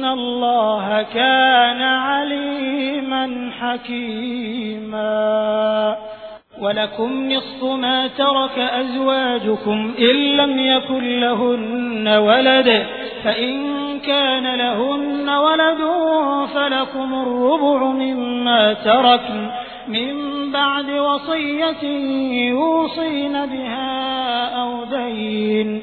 إن الله كان عليما حكيما. ولكم نصف ما ترك أزواجكم إن لم يكن لهن ولد. فإن كان لهن ولد فلكم الربع مما تركن. من بعد وصية يوصين بها أو دين.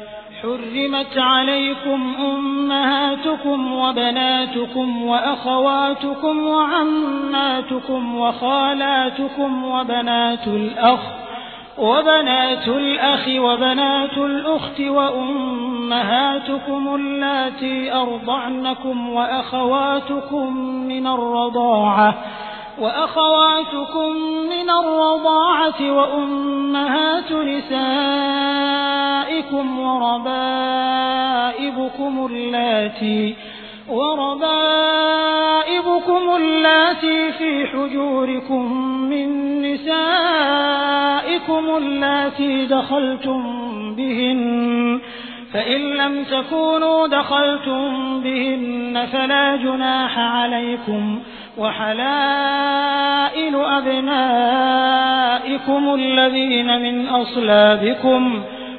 حرمت عليكم أمهاتكم وبناتكم وأخواتكم وعماتكم وخالاتكم وبنات الأخ وبنات الأخ وبنات الأخت وأمهاتكم اللاتي أرضعنكم وأخواتكم من الرضاعة وأخواتكم من الرضاعة وأمهات نسائكم وربائبكم اللاتي وربائبكم اللاتي في حجوركم من نسائكم اللاتي دخلتم بهن فإن لم تكونوا دخلتم بهن فلا جناح عليكم وحلائل أبنائكم الذين من أصلابكم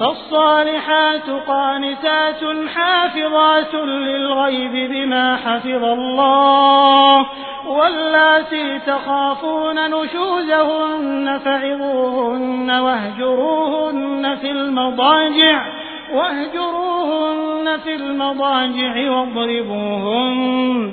فالصالحات قانتات حافظات للغيب بما حفظ الله واللاتي تخافون نشوزهن فعظوهن واهجروهن في المضاجع واهجروهن في المضاجع واضربوهن.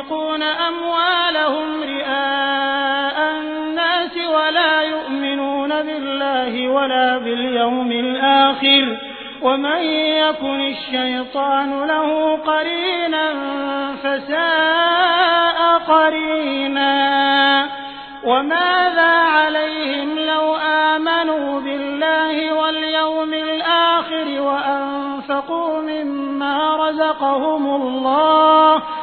أموالهم رئاء الناس ولا يؤمنون بالله ولا باليوم الآخر ومن يكن الشيطان له قرينا فساء قرينا وماذا عليهم لو آمنوا بالله واليوم الآخر وأنفقوا مما رزقهم الله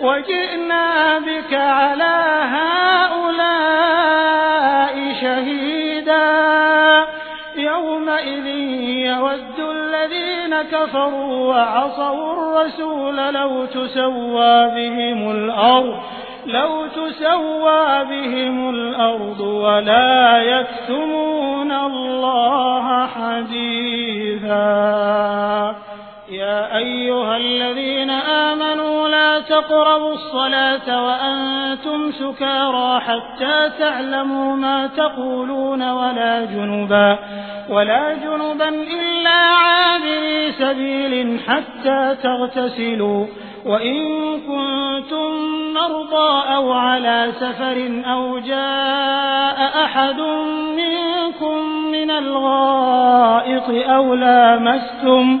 وجئنا بك على هؤلاء شهيدا. يومئذ يود الذين كفروا وعصوا الرسول لو تسوى بهم الأرض لو تسوى بهم الأرض ولا يكتمون تقربوا الصلاة وأنتم سكارى حتى تعلموا ما تقولون ولا جنبا ولا جنبا إلا عابري سبيل حتى تغتسلوا وإن كنتم مرضى أو على سفر أو جاء أحد منكم من الغائط أو لامستم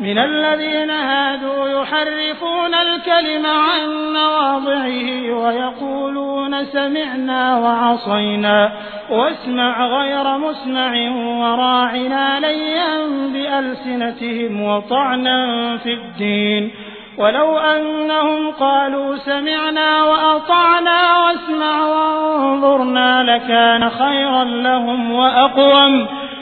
من الذين هادوا يحرفون الكلم عن مواضعه ويقولون سمعنا وعصينا واسمع غير مسمع وراعنا ليا بألسنتهم وطعنا في الدين ولو أنهم قالوا سمعنا وأطعنا واسمع وانظرنا لكان خيرا لهم وأقوم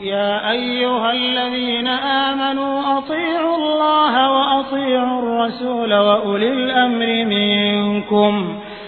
يا أيها الذين آمنوا أطيعوا الله وأطيعوا الرسول وأولي الأمر منكم.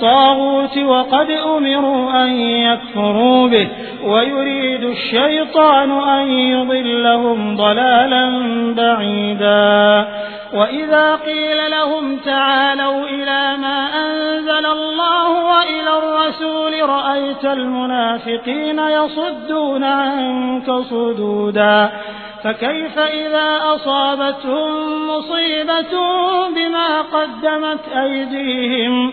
الطاغوت وقد أمروا أن يكفروا به ويريد الشيطان أن يضلهم ضلالا بعيدا. وإذا قيل لهم تعالوا إلى ما أنزل الله وإلى الرسول رأيت المنافقين يصدون عنك صدودا. فكيف إذا أصابتهم مصيبة بما قدمت أيديهم؟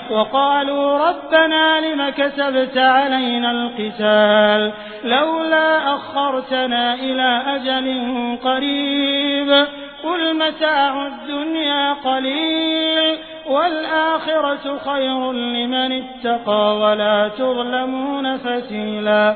وقالوا ربنا لم كتبت علينا القتال لولا أخرتنا إلى أجل قريب قل متاع الدنيا قليل والآخرة خير لمن اتقى ولا تظلمون فتيلا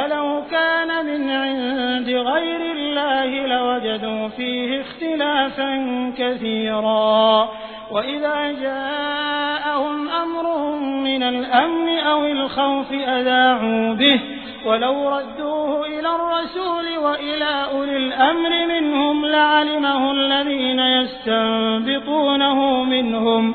ولو كان من عند غير الله لوجدوا فيه اختلافا كثيرا. وإذا جاءهم أمر من الأمن أو الخوف أذاعوا به. ولو ردوه إلى الرسول وإلى أولي الأمر منهم لعلمه الذين يستنبطونه منهم.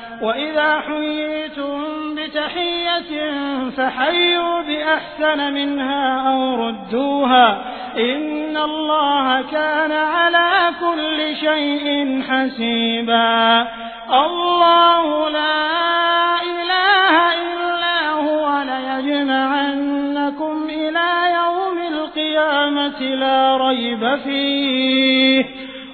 وإذا حييتم بتحية فحيوا بأحسن منها أو ردوها إن الله كان على كل شيء حسيبا. الله لا إله إلا هو ليجمعنكم إلى يوم القيامة لا ريب فيه.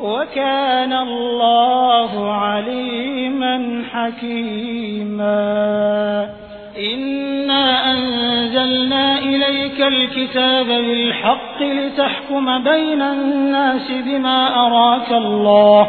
وكان الله عليما حكيما. إنا أنزلنا إليك الكتاب بالحق لتحكم بين الناس بما أراك الله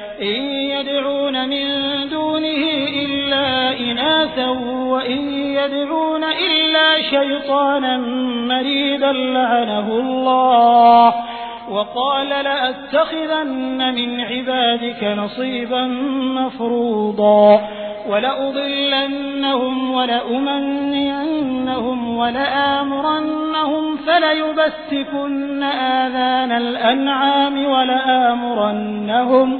إن يدعون من دونه إلا إناثا وإن يدعون إلا شيطانا مريدا لعنه الله وقال لأتخذن من عبادك نصيبا مفروضا ولأضلنهم ولأمنينهم ولآمرنهم فليبتكن آذان الأنعام ولآمرنهم ولآمرنهم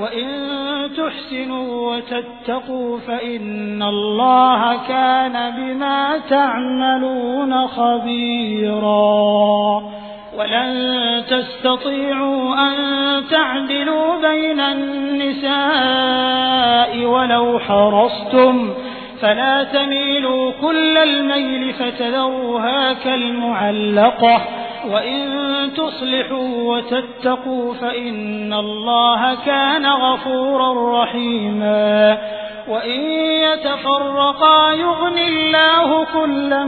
وإن تحسنوا وتتقوا فإن الله كان بما تعملون خبيرا. ولن تستطيعوا أن تعدلوا بين النساء ولو حرصتم. فلا تميلوا كل الميل فتذروها كالمعلقة. وإن تصلحوا وتتقوا فإن الله كان غفورا رحيما. وإن يتفرقا يغني الله كلا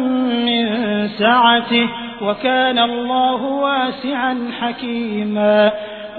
من سعته وكان الله واسعا حكيما.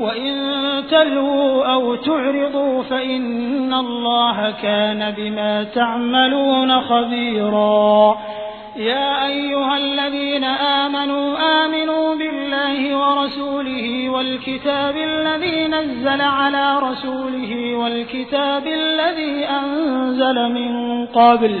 وإن تلووا أو تعرضوا فإن الله كان بما تعملون خبيرا. يا أيها الذين آمنوا آمنوا بالله ورسوله والكتاب الذي نزل على رسوله والكتاب الذي أنزل من قبل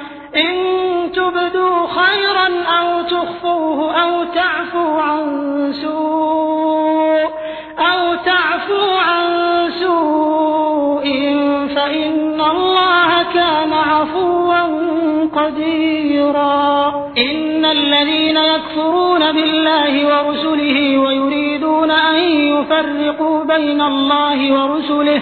إن تبدوا خيرا أو تخفوه أو تعفو عن سوء أو تعفو عن سوء فإن الله كان عفوا قديرا. إن الذين يكفرون بالله ورسله ويريدون أن يفرقوا بين الله ورسله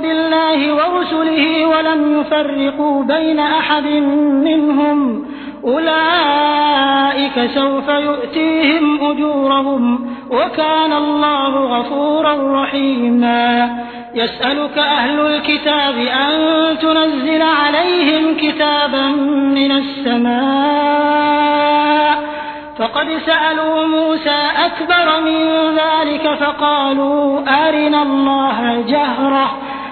يفرقوا بين أحد منهم. أولئك سوف يؤتيهم أجورهم وكان الله غفورا رحيما. يسألك أهل الكتاب أن تنزل عليهم كتابا من السماء. فقد سألوا موسى أكبر من ذلك فقالوا أرنا الله جهرة.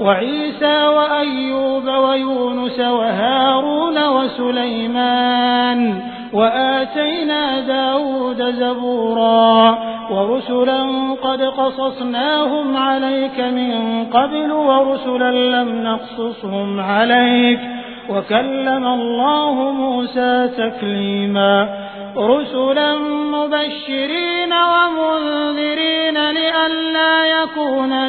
وعيسى وأيوب ويونس وهارون وسليمان وآتينا داود زبورا ورسلا قد قصصناهم عليك من قبل ورسلا لم نقصصهم عليك وكلم الله موسى تكليما رسلا مبشرين ومنذرين لئلا يكون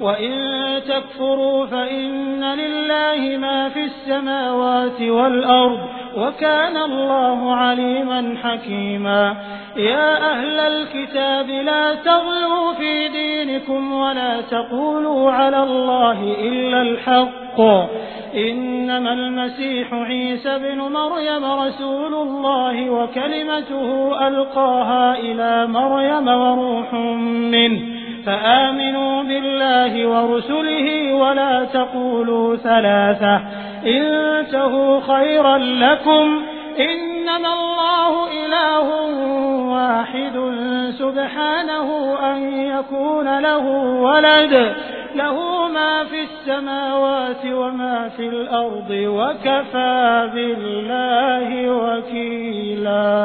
وإن تكفروا فإن لله ما في السماوات والأرض وكان الله عليما حكيما. يا أهل الكتاب لا تغلوا في دينكم ولا تقولوا على الله إلا الحق. إنما المسيح عيسى بن مريم رسول الله وكلمته ألقاها إلى مريم وروح منه. فآمنوا بالله ورسله ولا تقولوا ثلاثة. انتهوا خيرا لكم. إنما الله إله واحد سبحانه أن يكون له ولد. له ما في السماوات وما في الأرض وكفى بالله وكيلا.